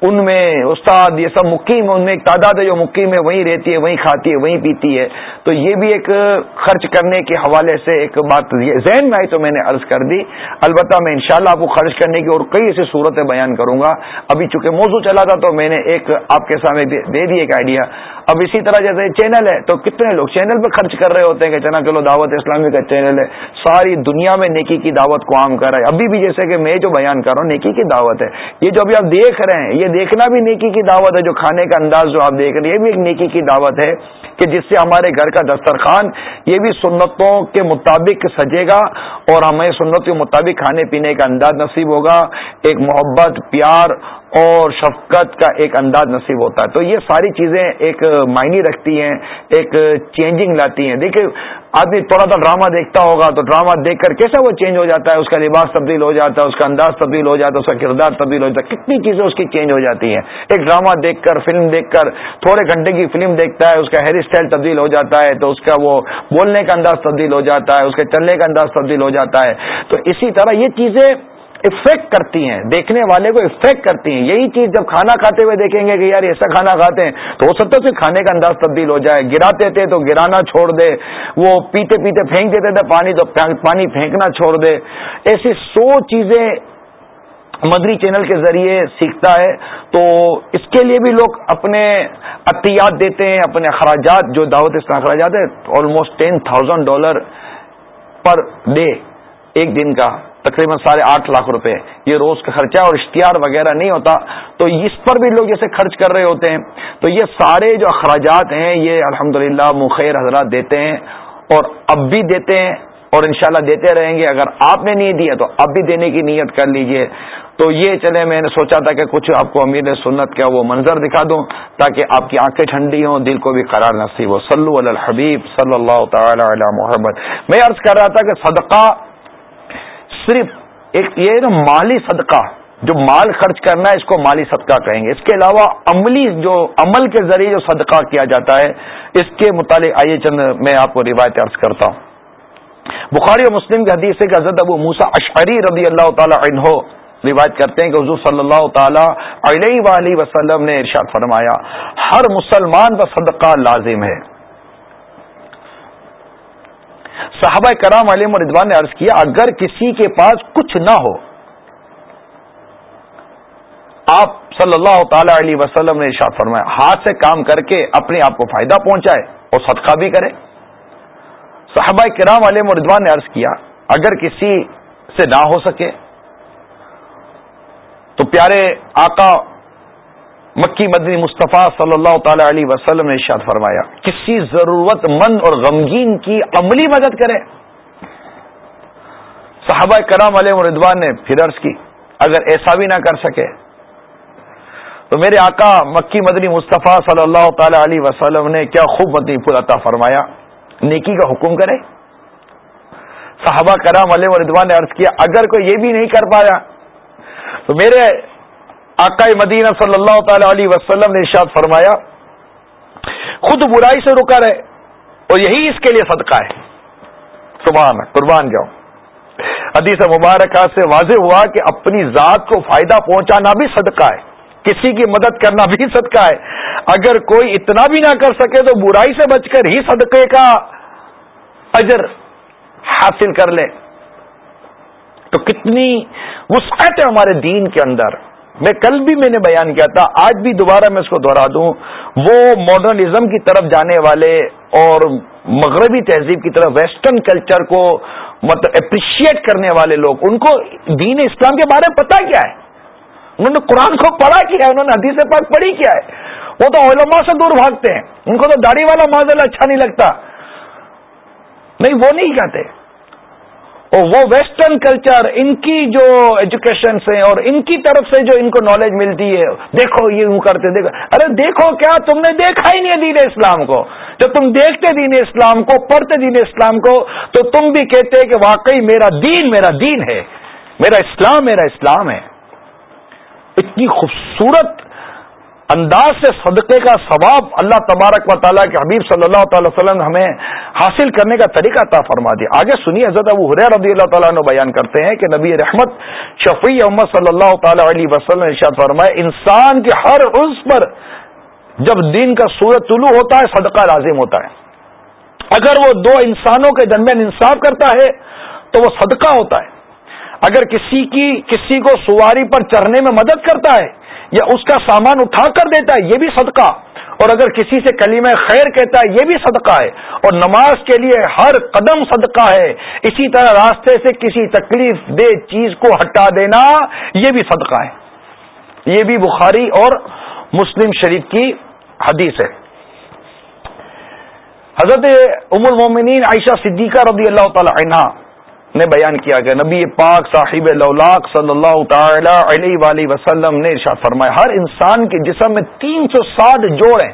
ان میں استاد یہ سب مقیم ان میں ایک تعداد ہے جو مقیم ہے، وہیں رہتی ہے، وہیں کھاتی ہے، وہیں پیتی ہے۔ تو یہ بھی ایک خرچ کرنے کے حوالے سے ایک بات ذہن میں آئی تو میں نے عرض کر دی۔ البتہ میں انشاءاللہ آپ کو خرچ کرنے کی اور کئی ایسی صورتیں بیان کروں گا۔ ابھی چونکہ موضوع چلا تھا تو میں نے ایک آپ کے سامنے دے دی ایک آئیڈیا اب اسی طرح جیسے چینل ہے، تو کتنے لوگ چینل پہ خرچ کر رہے ہوتے ہیں کہ چنا چلو دعوت اسلامی کا چینل ہے، ساری دنیا میں نیکی کی دعوت کو عام کر رہا ہے۔ ابھی بھی جیسے کہ میں جو بیان کر رہا ہوں، نیکی کی دعوت ہے۔ یہ جو ابھی آپ دیکھ رہے ہیں، یہ دیکھنا بھی نیکی کی دعوت ہے، جو کھانے کا انداز جو آپ دیکھ رہے ہیں، یہ بھی ایک نیکی کی دعوت ہے کہ جس سے ہمارے گھر کا دسترخوان، یہ بھی سنتوں کے مطابق سجے گا اور ہمیں سنت کے مطابق کھانے پینے کا انداز نصیب ہوگا۔ ایک محبت، پیار اور شفقت کا ایک انداز نصیب ہوتا ہے۔ تو یہ ساری چیزیں ایک معنی رکھتی ہیں، ایک چینجنگ لاتی ہیں۔ دیکھیں آدمی تھوڑا سا ڈرامہ دیکھتا ہوگا تو ڈرامہ دیکھ کر کیسا وہ چینج ہو جاتا ہے؟ اس کا لباس تبدیل ہو جاتا ہے، اس کا انداز تبدیل ہو جاتا ہے، اس کا کردار تبدیل ہو جاتا ہے۔ کتنی چیزیں اس کی چینج ہو جاتی ہیں۔ ایک ڈرامہ دیکھ کر فلم دیکھ کر، تھوڑے گھنٹے کی فلم دیکھتا ہے، اس کا ہیئر اسٹائل تبدیل ہو جاتا ہے، تو اس کا وہ بولنے کا انداز تبدیل ہو جاتا ہے، اس کے چلنے کا انداز تبدیل ہو جاتا ہے۔ تو اسی طرح یہ چیزیں افیکٹ کرتی ہیں، دیکھنے والے کو افیکٹ کرتی ہیں۔ یہی چیز جب کھانا کھاتے ہوئے دیکھیں گے کہ یار ایسا کھانا کھاتے ہیں، تو ہو سکتا ہے پھر کھانے کا انداز تبدیل ہو جائے۔ گراتے تھے تو گرانا چھوڑ دے، وہ پیتے پیتے پھینک دیتے تھے پانی تو پانی پھینکنا چھوڑ دے۔ ایسی سو چیزیں مدری چینل کے ذریعے سیکھتا ہے۔ تو اس کے لیے بھی لوگ اپنے عطیات دیتے ہیں، اپنے اخراجات، جو دعوت اس کا اخراجات ہے almost ten thousand dollar per day ایک دن کا۔ تقریباً ساڑھے آٹھ لاکھ روپے یہ روز کا خرچہ اور اشتہار وغیرہ نہیں ہوتا، تو اس پر بھی لوگ جیسے خرچ کر رہے ہوتے ہیں۔ تو یہ سارے جو اخراجات ہیں، یہ الحمد للہ مخیر حضرات دیتے ہیں اور اب بھی دیتے ہیں اور انشاءاللہ دیتے رہیں گے۔ اگر آپ نے نہیں دیا تو اب بھی دینے کی نیت کر لیجیے۔ تو یہ چلے، میں نے سوچا تھا کہ کچھ آپ کو امیر سنت کا وہ منظر دکھا دوں تاکہ آپ کی آنکھیں ٹھنڈی ہوں، دل کو بھی قرار نصیب ہو۔ صلو علی الحبیب صلی اللہ تعالی علی محمد۔ میں عرض کر رہا تھا کہ صدقہ صرف ایک یہ نا مالی صدقہ، جو مال خرچ کرنا ہے اس کو مالی صدقہ کہیں گے۔ اس کے علاوہ عملی جو عمل کے ذریعے جو صدقہ کیا جاتا ہے، اس کے متعلق آئیے چند میں آپ کو روایت عرض کرتا ہوں۔ بخاری و مسلم کی حدیث سے حضرت ابو موسا اشعری رضی اللہ تعالی عنہ روایت کرتے ہیں کہ حضور صلی اللہ تعالی علیہ وآلہ وسلم نے ارشاد فرمایا، ہر مسلمان کا صدقہ لازم ہے۔ صحابہ کرام علیہ مردوان نے عرض کیا، اگر کسی کے پاس کچھ نہ ہو، آپ صلی اللہ تعالی علیہ وسلم نے ارشاد فرمایا، ہاتھ سے کام کر کے اپنے آپ کو فائدہ پہنچائے اور صدقہ بھی کرے۔ صحابہ کرام علیہ مردوان نے عرض کیا، اگر کسی سے نہ ہو سکے، تو پیارے آقا مکی مدنی مصطفیٰ صلی اللہ تعالی علیہ وسلم نے ارشاد فرمایا، کسی ضرورت مند اور غمگین کی عملی مدد کرے۔ صحابہ کرام علیہ مردوان نے پھر عرض کی، اگر ایسا بھی نہ کر سکے۔ تو میرے آقا مکی مدنی مصطفیٰ صلی اللہ تعالی علیہ وسلم نے کیا خوب مدنی پور عطا فرمایا۔ نیکی کا حکم کرے۔ صحابہ کرام علیہ مردوان نے عرض کیا، اگر کوئی یہ بھی نہیں کر پایا، تو میرے آقا مدینہ صلی اللہ تعالی علیہ وسلم نے ارشاد فرمایا، خود برائی سے رکا رہے اور یہی اس کے لیے صدقہ ہے۔ سبحان قربان جاؤ۔ حدیث مبارکہ سے واضح ہوا کہ اپنی ذات کو فائدہ پہنچانا بھی صدقہ ہے، کسی کی مدد کرنا بھی صدقہ ہے۔ اگر کوئی اتنا بھی نہ کر سکے تو برائی سے بچ کر ہی صدقے کا اجر حاصل کر لے۔ تو کتنی وسعت ہے ہمارے دین کے اندر۔ میں کل بھی میں نے بیان کیا تھا، آج بھی دوبارہ میں اس کو دوہرا دوں۔ وہ ماڈرنزم کی طرف جانے والے اور مغربی تہذیب کی طرف ویسٹرن کلچر کو مطلب اپریشیٹ کرنے والے لوگ، ان کو دین اسلام کے بارے میں پتا کیا ہے؟ انہوں نے قرآن کو پڑھا کیا ہے، انہوں نے حدیث پاک پڑھی کیا ہے۔ وہ تو علماء سے دور بھاگتے ہیں، ان کو تو داڑھی والا ماضل اچھا نہیں لگتا۔ نہیں، وہ نہیں کہتے۔ اور وہ ویسٹرن کلچر ان کی جو ایجوکیشن سے اور ان کی طرف سے جو ان کو نالج ملتی ہے، دیکھو یہ یوں کرتے، دیکھو۔ ارے دیکھو کیا تم نے دیکھا ہی نہیں دین اسلام کو۔ جب تم دیکھتے دین اسلام کو، پڑھتے دین اسلام کو، تو تم بھی کہتے کہ واقعی میرا دین میرا دین ہے۔ میرا اسلام میرا اسلام ہے۔ اتنی خوبصورت انداز سے صدقے کا ثواب اللہ تبارک و تعالیٰ کے حبیب صلی اللہ تعالی وسلم ہمیں حاصل کرنے کا طریقہ عطا فرما دیا آگے سنیے حضرت ابو حریر رضی اللہ تعالیٰ نے بیان کرتے ہیں کہ نبی رحمت شفیع محمد صلی اللہ تعالی علیہ وسلم ارشاد فرمائے، انسان کے ہر عز پر جب دین کا سورج طلوع ہوتا ہے، صدقہ لازم ہوتا ہے۔ اگر وہ دو انسانوں کے درمیان انصاف کرتا ہے، تو وہ صدقہ ہوتا ہے۔ اگر کسی کی، کسی کو سواری پر چڑھنے میں مدد کرتا ہے یا اس کا سامان اٹھا کر دیتا ہے، یہ بھی صدقہ۔ اور اگر کسی سے کلیم خیر کہتا ہے، یہ بھی صدقہ ہے۔ اور نماز کے لیے ہر قدم صدقہ ہے۔ اسی طرح راستے سے کسی تکلیف دہ چیز کو ہٹا دینا، یہ بھی صدقہ ہے۔ یہ بھی بخاری اور مسلم شریف کی حدیث ہے۔ حضرت ام المومنین عائشہ صدیقہ رضی اللہ تعالی عنہ نے بیان کیا گیا نبی پاک صاحب لولاک صلی اللہ تعالی علیہ وآلہ وسلم نے ارشاد فرمایا، ہر انسان کے جسم میں تین سو ساٹھ جوڑ ہیں۔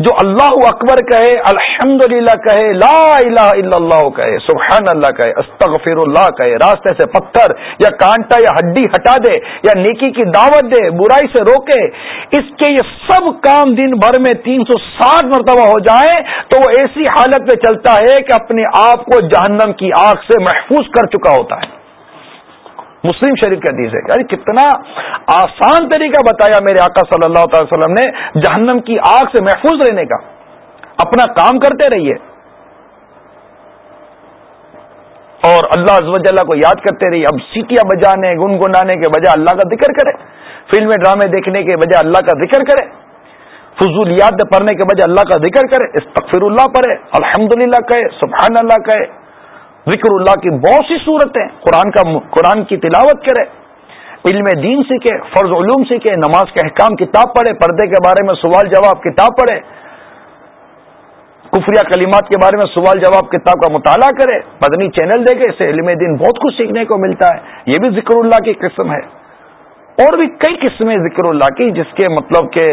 جو اللہ اکبر کہے الحمد للہ کہے، لا الہ الا اللہ کہے سبحان اللہ کہے استغفر اللہ کہے، راستے سے پتھر یا کانٹا یا ہڈی ہٹا دے یا نیکی کی دعوت دے، برائی سے روکے، اس کے یہ سب کام دن بھر میں تین سو ساٹھ مرتبہ ہو جائیں تو وہ ایسی حالت میں چلتا ہے کہ اپنے آپ کو جہنم کی آگ سے محفوظ کر چکا ہوتا ہے۔ مسلم شریف کی حدیث ہے یعنی کتنا آسان طریقہ بتایا میرے آقا صلی اللہ تعالی وسلم نے جہنم کی آگ سے محفوظ رہنے کا۔ اپنا کام کرتے رہیے۔ اور اللہ عز و جلہ کو یاد کرتے رہیے۔ اب سیٹیاں بجانے، گنگنانے کے بجائے اللہ کا ذکر کرے۔ فلمیں، ڈرامے دیکھنے کے بجائے اللہ کا ذکر کرے۔ فضولیات پڑھنے کے بجائے اللہ کا ذکر کرے۔ استغفر اللہ پڑھے۔ الحمد للہ کہے، سبحان اللہ کہے۔ ذکر اللہ کی بہت سی صورتیں قرآن کا قرآن کی تلاوت کرے، علم دین سیکھے فرض علوم سیکھے نماز کے احکام کتاب پڑھے، پردے کے بارے میں سوال جواب کتاب پڑھے کفریہ کلمات کے بارے میں سوال جواب کتاب کا مطالعہ کرے، مدنی چینل دے گے اسے علم دین بہت کچھ سیکھنے کو ملتا ہے۔ یہ بھی ذکر اللہ کی قسم ہے۔ اور بھی کئی قسمیں ذکر اللہ کی جس کے مطلب کہ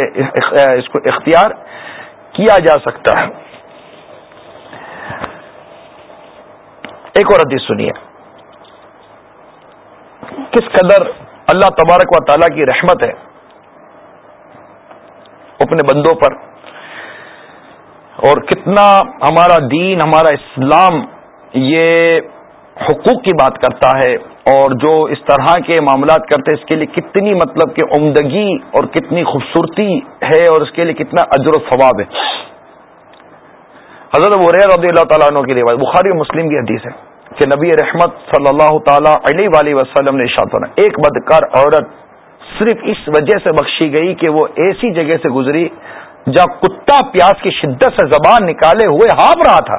اس کو اختیار کیا جا سکتا ہے۔ ایک اور حدیث سنیے۔ کس قدر اللہ تبارک و تعالیٰ کی رحمت ہے۔ اپنے بندوں پر۔ اور کتنا ہمارا دین، ہمارا اسلام یہ حقوق کی بات کرتا ہے۔ اور جو اس طرح کے معاملات کرتے ہیں، اس کے لیے کتنی مطلب کہ عمدگی اور کتنی خوبصورتی ہے اور اس کے لیے کتنا اجر و ثواب ہے۔ حضرت رضی اللہ تعالیٰ عنہ کی روایت، بخاری و مسلم کی حدیث ہے۔ کہ نبی رحمت صلی اللہ تعالی علیہ وسلم نے اشاعت ایک بدکار عورت صرف اس وجہ سے بخشی گئی کہ وہ ایسی جگہ سے گزری جہاں کتا پیاس کی شدت سے زبان نکالے ہوئے ہاپ رہا تھا۔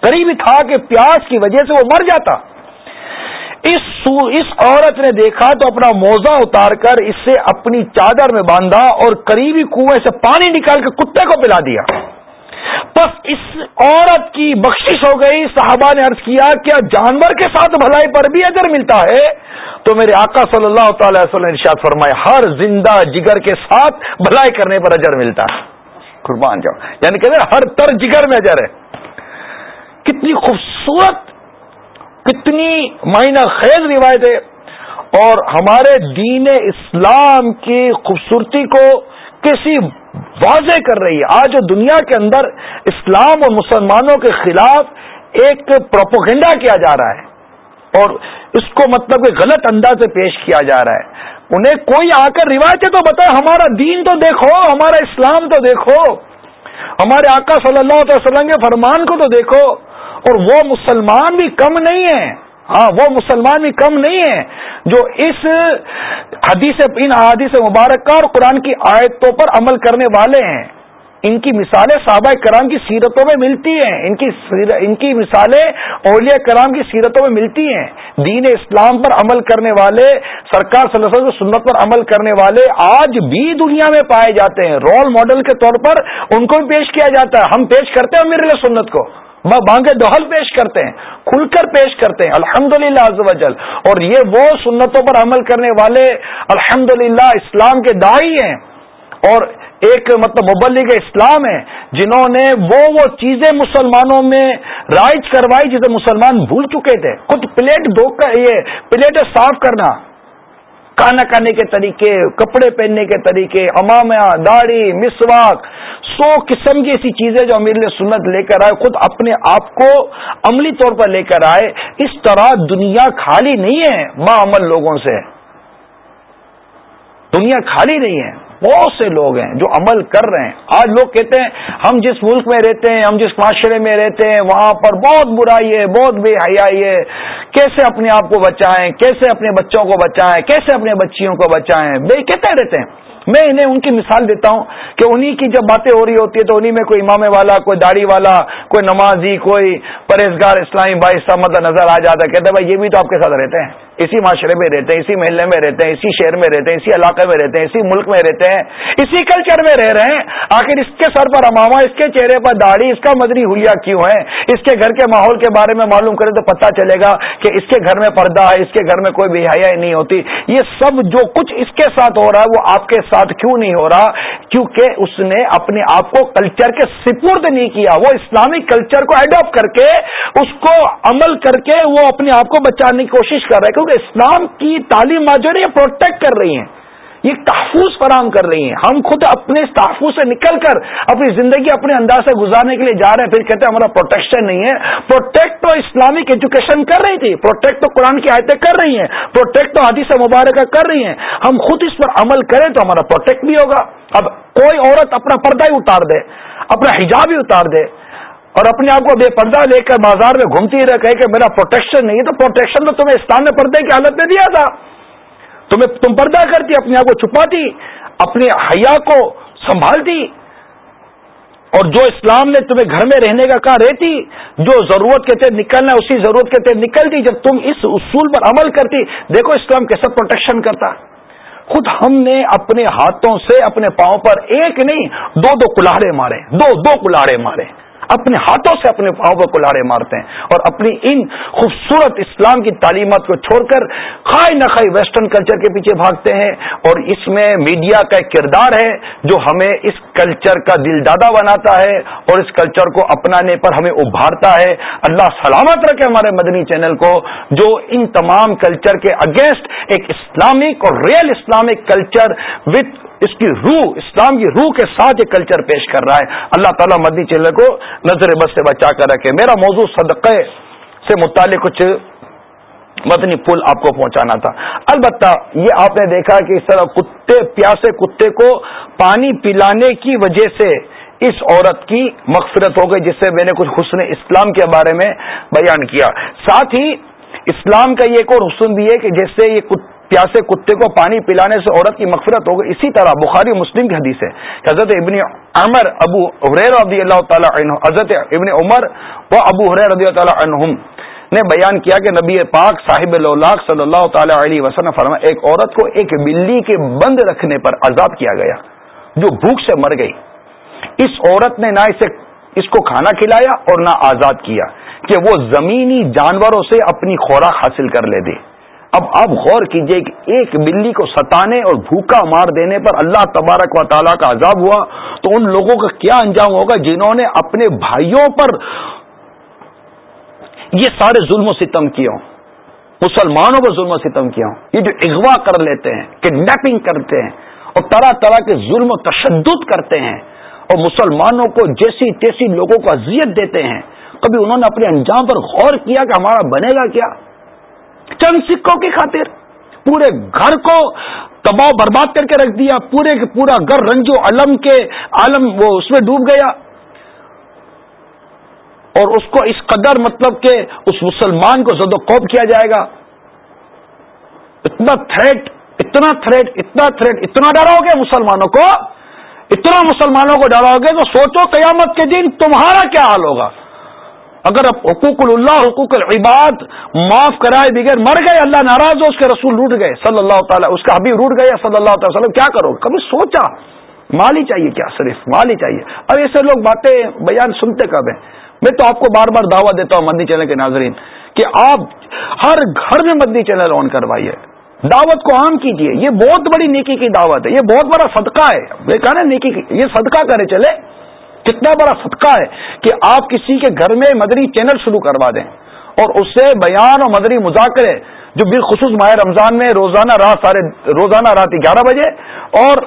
قریب تھا کہ پیاس کی وجہ سے وہ مر جاتا۔ اس اس عورت نے دیکھا تو اپنا موزہ اتار کر اسے اپنی چادر میں باندھا اور قریبی کنویں سے پانی نکال کے کتے کو پلا دیا۔ بس اس عورت کی بخشش ہو گئی۔ صحابہ نے عرض کیا کیا جانور کے ساتھ بھلائی پر بھی اجر ملتا ہے۔ تو میرے آقا صلی اللہ تعالی وسلم نے ارشاد فرمائے ہر زندہ جگر کے ساتھ بھلائی کرنے پر اجر ملتا ہے۔ قربان جاؤ۔ یعنی کہ ہر تر جگر میں اجر ہے۔ کتنی خوبصورت، کتنی معنی خیز روایت ہے۔ اور ہمارے دین اسلام کی خوبصورتی کو کسی واضح کر رہی ہے۔ آج دنیا کے اندر اسلام اور مسلمانوں کے خلاف ایک پروپوگنڈا کیا جا رہا ہے اور اس کو مطلب کہ غلط انداز سے پیش کیا جا رہا ہے۔ انہیں کوئی آ کر روایتیں تو بتائے، ہمارا دین تو دیکھو، ہمارا اسلام تو دیکھو۔ ہمارے آقا صلی اللہ علیہ وسلم کے فرمان کو تو دیکھو۔ اور وہ مسلمان بھی کم نہیں ہیں۔ ہاں وہ مسلمان بھی کم نہیں ہیں جو اس حدیث، ان حادیث مبارکہ اور قرآن کی آیتوں پر عمل کرنے والے ہیں۔ ان کی مثالیں صحابہ کرام کی سیرتوں میں ملتی ہیں۔ ان کی ان کی مثالیں اولیاء کرام کی سیرتوں میں ملتی ہیں۔ دین اسلام پر عمل کرنے والے، سرکار صلی اللہ علیہ وسلم سنت پر عمل کرنے والے آج بھی دنیا میں پائے جاتے ہیں۔ رول ماڈل کے طور پر ان کو بھی پیش کیا جاتا ہے۔ ہم پیش کرتے ہیں میرے سنت کو۔ بانگے دوہل پیش کرتے ہیں، کھل کر پیش کرتے ہیں الحمد للہ اور یہ وہ سنتوں پر عمل کرنے والے الحمد اسلام کے دائی ہیں۔ اور ایک مطلب مبلغ اسلام ہے جنہوں نے وہ وہ چیزیں مسلمانوں میں رائج کروائی جسے مسلمان بھول چکے تھے۔ خود پلیٹ دھو کر یہ پلیٹ صاف کرنا۔ کھانا کھانے کے طریقے، کپڑے پہننے کے طریقے امامیہ داڑھی، مسواک، سو قسم کی ایسی چیزیں جو امیر سنت لے کر آئے، خود اپنے آپ کو عملی طور پر لے کر آئے، اس طرح دنیا خالی نہیں ہے ماں عمل لوگوں سے۔ دنیا خالی نہیں ہے۔ بہت سے لوگ ہیں جو عمل کر رہے ہیں۔ آج لوگ کہتے ہیں، ہم جس ملک میں رہتے ہیں، ہم جس معاشرے میں رہتے ہیں، وہاں پر بہت برائی ہے، بہت بے حیائی ہے۔ کیسے اپنے آپ کو بچائیں؟ کیسے اپنے بچوں کو بچائیں؟ کیسے اپنے بچیوں کو بچائیں؟ بے کہتے رہتے ہیں۔ میں انہیں ان کی مثال دیتا ہوں کہ انہی کی جب باتیں ہو رہی ہوتی ہے تو انہی میں کوئی امام والا، کوئی داڑھی والا، کوئی نمازی، کوئی پرہیزگار اسلامی بھائی سمت نظر آ جاتا ہے، کہتے ہیں، بھائی یہ بھی تو آپ کے ساتھ رہتے ہیں۔ اسی معاشرے میں رہتے ہیں، اسی محلے میں رہتے ہیں، اسی شہر میں رہتے ہیں، اسی علاقے میں رہتے ہیں، اسی ملک میں رہتے ہیں، اسی کلچر میں رہ رہے ہیں۔ آخر اس کے سر پر اماما اس کے چہرے پر داڑھی، اس کا مدری ہولیا کیوں ہے؟ اس کے گھر کے ماحول کے بارے میں معلوم کرے تو پتہ چلے گا کہ اس کے گھر میں پردہ ہے، اس کے گھر میں کوئی بے حیائی نہیں ہوتی۔ یہ سب جو کچھ اس کے ساتھ ہو رہا ہے، وہ آپ کے ساتھ کیوں نہیں ہو رہا؟ کیونکہ اس نے اپنے آپ کو کلچر کے سپرد نہیں کیا، وہ اسلامک کلچر کو اڈاپٹ کر کے، اس کو عمل کر کے وہ اپنے آپ کو بچانے کی کوشش کر رہا ہے۔ کیونکہ اسلام کی تعلیم جو ہے یہ پروٹیکٹ کر رہی ہیں، یہ تحفظ فراہم کر رہی ہیں۔ ہم خود اپنے اس تحفظ سے نکل کر اپنی زندگی اپنے انداز سے گزارنے کے لیے جا رہے ہیں، پھر کہتے ہیں ہمارا پروٹیکشن نہیں ہے۔ پروٹیکٹ تو اسلامک ایجوکیشن کر رہی تھی، پروٹیکٹ تو قرآن کی آیتیں کر رہی ہیں، پروٹیکٹ تو حدیث مبارکہ کر رہی ہیں۔ ہم خود اس پر عمل کریں تو ہمارا پروٹیکٹ بھی ہوگا۔ اب کوئی عورت اپنا پردہ ہی اتار دے، اپنا حجاب ہی اتار دے۔ اور اپنے آپ کو بے پردہ لے کر بازار میں گھومتی رہ کہے کہ میرا پروٹیکشن نہیں ہے، تو پروٹیکشن تو تمہیں اسلام میں پردے کی حالت میں دیا تھا۔ تمہیں تم پردہ کرتی، اپنے آپ کو چھپاتی اپنے حیا کو سنبھالتی۔ اور جو اسلام نے تمہیں گھر میں رہنے کا کہا رہتی جو ضرورت کے تحت نکلنا اسی ضرورت کے تحت نکلتی۔ جب تم اس اصول پر عمل کرتی، دیکھو اسلام کیسا پروٹیکشن کرتا۔ خود ہم نے اپنے ہاتھوں سے اپنے پاؤں پر ایک نہیں، دو دو کلاڑے مارے، دو دو کلاڑے مارے۔ اپنے ہاتھوں سے اپنے پاؤں پر کلاڑے مارتے ہیں اور اپنی ان خوبصورت اسلام کی تعلیمات کو چھوڑ کر خائی نہ خائی ویسٹرن کلچر کے پیچھے بھاگتے ہیں اور اس میں میڈیا کا ایک کردار ہے جو ہمیں اس کلچر کا دل دادا بناتا ہے اور اس کلچر کو اپنانے پر ہمیں ابھارتا ہے۔ اللہ سلامت رکھے ہمارے مدنی چینل کو جو ان تمام کلچر کے اگینسٹ ایک اسلامک اور ریئل اسلامک کلچر وتھ اس کی روح، اسلام کی روح کے ساتھ یہ کلچر پیش کر رہا ہے۔ اللہ تعالیٰ مدنی چینل کو نظر بس سے بچا کر رکھے۔ میرا موضوع صدقے سے متعلق کچھ مدنی پھول آپ کو پہنچانا تھا۔ البتہ یہ آپ نے دیکھا کہ اس طرح کتے، پیاسے کتے کو پانی پلانے کی وجہ سے اس عورت کی مغفرت ہو گئی، جس سے میں نے کچھ حسن اسلام کے بارے میں بیان کیا۔ ساتھ ہی اسلام کا یہ ایک اور حسن بھی ہے کہ جیسے یہ پیاسے کتے کو پانی پلانے سے عورت کی مغفرت ہو گئی اسی طرح بخاری مسلم کی حدیث ہے حضرت ابن عمر ابو حریر رضی اللہ تعالیٰ عنہ، حضرت ابن عمر و ابو حریر رضی اللہ تعالیٰ عنہم نے بیان کیا کہ نبی پاک صاحب اللہ صلی اللہ تعالی علیہ وسلم فرما ایک عورت کو ایک بلی کے بند رکھنے پر عذاب کیا گیا، جو بھوک سے مر گئی۔ اس عورت نے نہ اسے اس کو کھانا کھلایا اور نہ آزاد کیا کہ وہ زمینی جانوروں سے اپنی خوراک حاصل کر لے دے۔ اب آپ غور کیجیے کہ ایک بلی کو ستانے اور بھوکا مار دینے پر اللہ تبارک و تعالیٰ کا عذاب ہوا تو ان لوگوں کا کیا انجام ہوگا جنہوں نے اپنے بھائیوں پر یہ سارے ظلم و ستم کیا ہوں، مسلمانوں پر ظلم و ستم کیا ہوں. یہ جو اغوا کر لیتے ہیں کڈنیپنگ کرتے ہیں اور طرح طرح کے ظلم و تشدد کرتے ہیں اور مسلمانوں کو جیسی تیسی لوگوں کو اذیت دیتے ہیں، کبھی انہوں نے اپنے انجام پر غور کیا کہ ہمارا بنے گا کیا؟ چند سکوں کی خاطر پورے گھر کو تباہ برباد کر کے رکھ دیا، پورے پورا گھر رنجو علم کے عالم وہ اس میں ڈوب گیا۔ اور اس کو اس قدر مطلب کہ اس مسلمان کو زد و کوب کیا جائے گا۔ اتنا تھریٹ اتنا تھریٹ اتنا تھریٹ اتنا ڈراؤ گے مسلمانوں کو۔ اتنا مسلمانوں کو ڈراؤ گے تو سوچو قیامت کے دن تمہارا کیا حال ہوگا۔ اگر حقوق اللہ حقوق العباد معاف کرائے بغیر مر گئے، اللہ ناراض ہو، اس کے رسول روٹ گئے، صلی اللہ تعالیٰ، اس کا حبیب روٹ گئے، صلی اللہ تعالی وسلم، کیا کرو؟ کبھی سوچا مال ہی چاہیے کیا؟ صرف مال ہی چاہیے۔ اب ایسے لوگ باتیں بیان سنتے کب ہیں؟ میں تو آپ کو بار بار دعویٰ دیتا ہوں، مدنی چینل کے ناظرین، کہ آپ ہر گھر میں مدنی چینل آن کروائیے۔ دعوت کو عام کیجیے یہ بہت بڑی نیکی کی دعوت ہے، یہ بہت بڑا صدقہ ہے۔ میں کہا نا نیکی کی یہ صدقہ کرے چلے۔ کتنا بڑا صدقہ ہے کہ آپ کسی کے گھر میں مدری چینل شروع کروا دیں اور اس سے بیان اور مدری مذاکرے جو بالخصوص ماہ رمضان میں روزانہ رات سارے روزانہ رات گیارہ بجے اور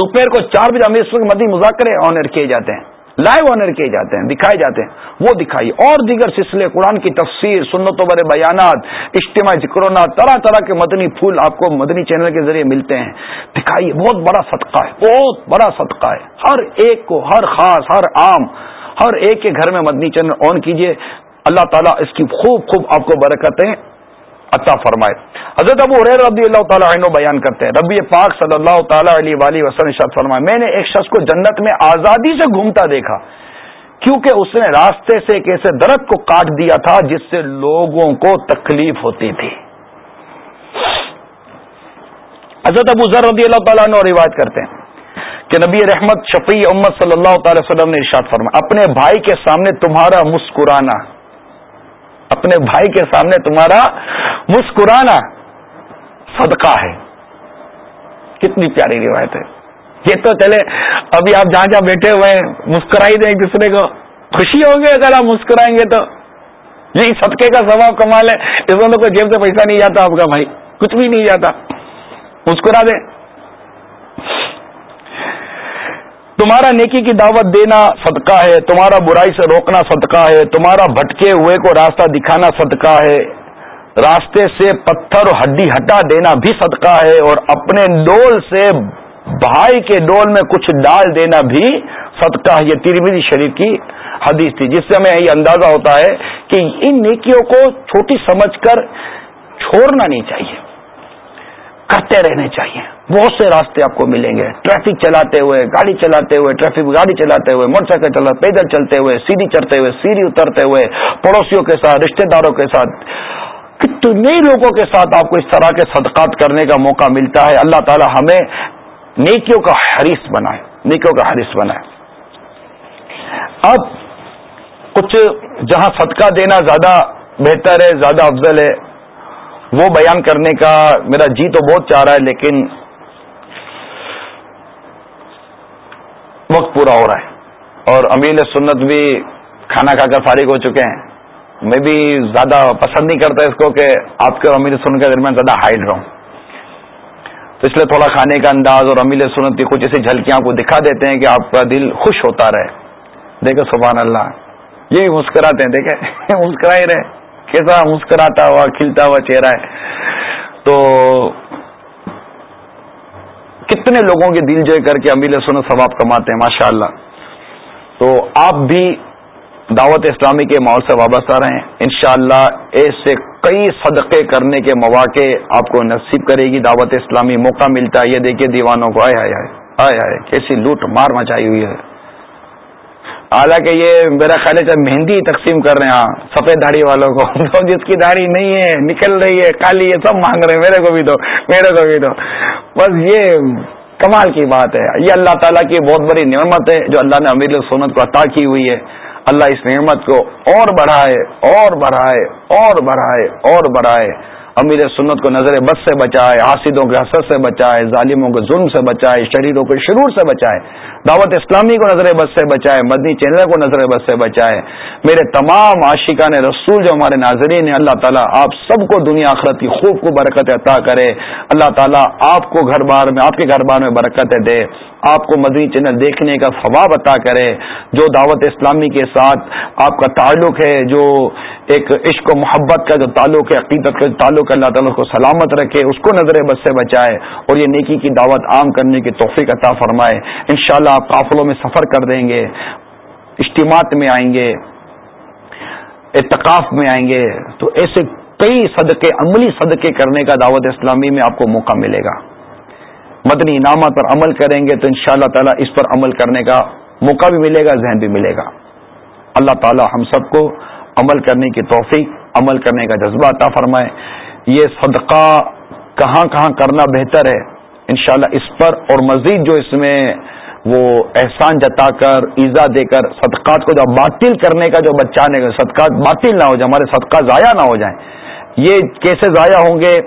دوپہر کو چار بجے امیر مدری مذاکرے آنر کیے جاتے ہیں۔ لائیو آنر کیے جاتے ہیں، دکھائے جاتے ہیں۔ وہ دکھائیے۔ اور دیگر سلسلے قرآن کی تفسیر سنت و بڑے بیانات اجتماع ذکرونا طرح طرح کے مدنی پھول آپ کو مدنی چینل کے ذریعے ملتے ہیں۔ دکھائیے، بہت بڑا صدقہ ہے، بہت بڑا صدقہ ہے۔ ہر ایک کو، ہر خاص، ہر عام، ہر ایک کے گھر میں مدنی چینل آن کیجیے اللہ تعالیٰ اس کی خوب خوب آپ کو برکتیں۔ عطا فرمائے۔ حضرت ابو حریر رضی اللہ تعالیٰ عنہ بیان کرتے ہیں، ربی پاک صلی اللہ تعالیٰ علیہ وآلہ وسلم شاد فرمائے میں نے ایک شخص کو جنت میں آزادی سے گھومتا دیکھا، کیونکہ اس نے راستے سے ایک ایسے درخت کو کاٹ دیا تھا جس سے لوگوں کو تکلیف ہوتی تھی۔ حضرت ابو ذر رضی اللہ تعالیٰ عنہ روایت کرتے ہیں کہ نبی رحمت شفیع امت صلی اللہ تعالی وسلم نے ارشاد فرمایا، اپنے بھائی کے سامنے تمہارا مسکرانا اپنے بھائی کے سامنے تمہارا مسکرانا صدقہ ہے۔ کتنی پیاری روایت ہے۔ یہ تو چلے، ابھی آپ جہاں جہاں بیٹھے ہوئے ہیں، مسکرائی دیں ایک دوسرے کو۔ خوشی ہوگی اگر آپ مسکرائیں گے تو۔ یہی صدقے کا ثواب کمال ہے۔ اس میں کوئی جیب سے پیسہ نہیں جاتا آپ کا بھائی، کچھ بھی نہیں جاتا۔ مسکرا دیں۔ تمہارا نیکی کی دعوت دینا صدقہ ہے، تمہارا برائی سے روکنا صدقہ ہے، تمہارا بھٹکے ہوئے کو راستہ دکھانا صدقہ ہے۔ راستے سے پتھر اور ہڈی ہٹا دینا بھی صدقہ ہے اور اپنے ڈول سے بھائی کے ڈول میں کچھ ڈال دینا بھی صدقہ ہے۔ یہ ترمیری شریف کی حدیث تھی، جس سے ہمیں یہ اندازہ ہوتا ہے کہ ان نیکیوں کو چھوٹی سمجھ کر چھوڑنا نہیں چاہیے، کرتے رہنے چاہیے۔ بہت سے راستے آپ کو ملیں گے۔ ٹریفک چلاتے ہوئے، گاڑی چلاتے ہوئے، ٹریفک گاڑی چلاتے ہوئے، موٹر سائیکل چلا پیدل چلتے ہوئے، سیڑھی چڑھتے ہوئے، سیڑھی اترتے ہوئے، پڑوسیوں کے ساتھ رشتے داروں کے ساتھ۔ کتنے لوگوں کے ساتھ آپ کو اس طرح کے صدقات کرنے کا موقع ملتا ہے؟ اللہ تعالی ہمیں نیکیوں کا حریث بنائے۔ نیکیوں کا حریث بنائے۔ اب کچھ جہاں صدقہ دینا زیادہ بہتر ہے، زیادہ افضل ہے، وہ بیان کرنے کا میرا جی تو بہت چاہ رہا ہے، لیکن وقت پورا ہو رہا ہے۔ اور امیر سنت بھی کھانا کھا کر فارغ ہو چکے ہیں۔ میں بھی زیادہ پسند نہیں کرتا اس کو کہ آپ کے اور امیر سنت کے درمیان زیادہ ہائڈ رہوں۔ تو اس لیے تھوڑا کھانے کا انداز اور امیر سنت کی کچھ ایسی جھلکیاں کو دکھا دیتے ہیں کہ آپ کا دل خوش ہوتا رہے۔ دیکھو سبحان اللہ یہ مسکراتے ہیں دیکھے مسکرا ہی رہے۔ کیسا مسکراتا ہوا، کھلتا ہوا چہرہ ہے۔ تو کتنے لوگوں کے دل جو کر کے امیل سن ثواب کماتے ہیں ماشاء اللہ تو آپ بھی دعوت اسلامی کے ماحول سے وابستہ رہیں۔ انشاءاللہ ایسے کئی صدقے کرنے کے مواقع آپ کو نصیب کرے گی۔ دعوت اسلامی موقع ملتا ہے۔ یہ دیکھیے دیوانوں کو۔ آئے آئے آئے آئے، کیسی لوٹ مار مچائی ہوئی ہے۔ حالانکہ یہ میرا خیال ہے مہندی تقسیم کر رہے ہیں ہاں، سفید داڑھی والوں کو تو جس کی داڑھی نہیں ہے، نکل رہی ہے، کالی ہے، سب مانگ رہے ہیں، میرے کو بھی دو، میرے کو بھی دو۔ بس یہ کمال کی بات ہے۔ یہ اللہ تعالیٰ کی بہت بڑی نعمت ہے جو اللہ نے امیر سنت کو عطا کی ہوئی ہے۔ اللہ اس نعمت کو اور بڑھائے اور بڑھائے اور بڑھائے اور بڑھائے۔ امیر سنت کو نظر بس سے بچائے، حاسدوں کے حسد سے بچائے، ظالموں کو ظلم سے بچائے، شریروں کو شرور سے بچائے، دعوت اسلامی کو نظر بس سے بچائے، مدنی چینل کو نظر بس سے بچائے۔ میرے تمام عاشقان رسول جو ہمارے ناظرین ہیں، اللہ تعالیٰ آپ سب کو دنیا آخرت کی خوب کو برکت عطا کرے۔ اللہ تعالیٰ آپ کو گھر بار میں، آپ کے گھر بار میں برکتیں دے۔ آپ کو مدنی چینل دیکھنے کا فواب عطا کرے، جو دعوت اسلامی کے ساتھ آپ کا تعلق ہے، جو ایک عشق و محبت کا جو تعلق ہے، عقیدت کا تعلق اللہ تعالیٰ کو سلامت رکھے، اس کو نظر بس سے بچائے اور یہ نیکی کی دعوت عام کرنے کی توفیق عطا فرمائے۔ انشاءاللہ آپ قافلوں میں سفر کر دیں گے، اجتماعات میں آئیں گے اتقاف میں آئیں گے، تو ایسے کئی صدقے، عملی صدقے کرنے کا دعوت اسلامی میں آپ کو موقع ملے گا۔ مدنی انعامات پر عمل کریں گے تو ان شاء اللہ تعالیٰ اس پر عمل کرنے کا موقع بھی ملے گا، ذہن بھی ملے گا۔ اللہ تعالیٰ ہم سب کو عمل کرنے کی توفیق، عمل کرنے کا جذبہ عطا فرمائے۔ یہ صدقہ کہاں کہاں کرنا بہتر ہے؟ انشاءاللہ اس پر اور مزید جو اس میں وہ احسان جتا کر، ایزا دے کر، صدقات کو جو باطل کرنے کا جو بچانے کا، صدقات باطل نہ ہو جائے، ہمارے صدقات ضائع نہ ہو جائیں۔ یہ کیسے ضائع ہوں گے؟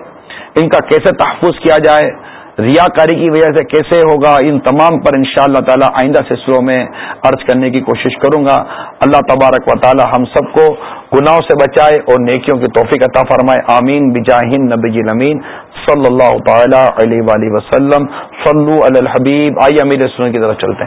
ان کا کیسے تحفظ کیا جائے؟ ریاکاری کی وجہ سے کیسے ہوگا، ان تمام پر ان شاء اللہ تعالیٰ آئندہ سلسلوں میں عرض کرنے کی کوشش کروں گا۔ اللہ تبارک و تعالی ہم سب کو گناہوں سے بچائے اور نیکیوں کی توفیق عطا فرمائے۔ آمین۔ بجاہین نبی امین صلی اللہ تعالی علیہ وسلم۔ صلو علی الحبیب۔ آئیے امیر کی طرف چلتے ہیں۔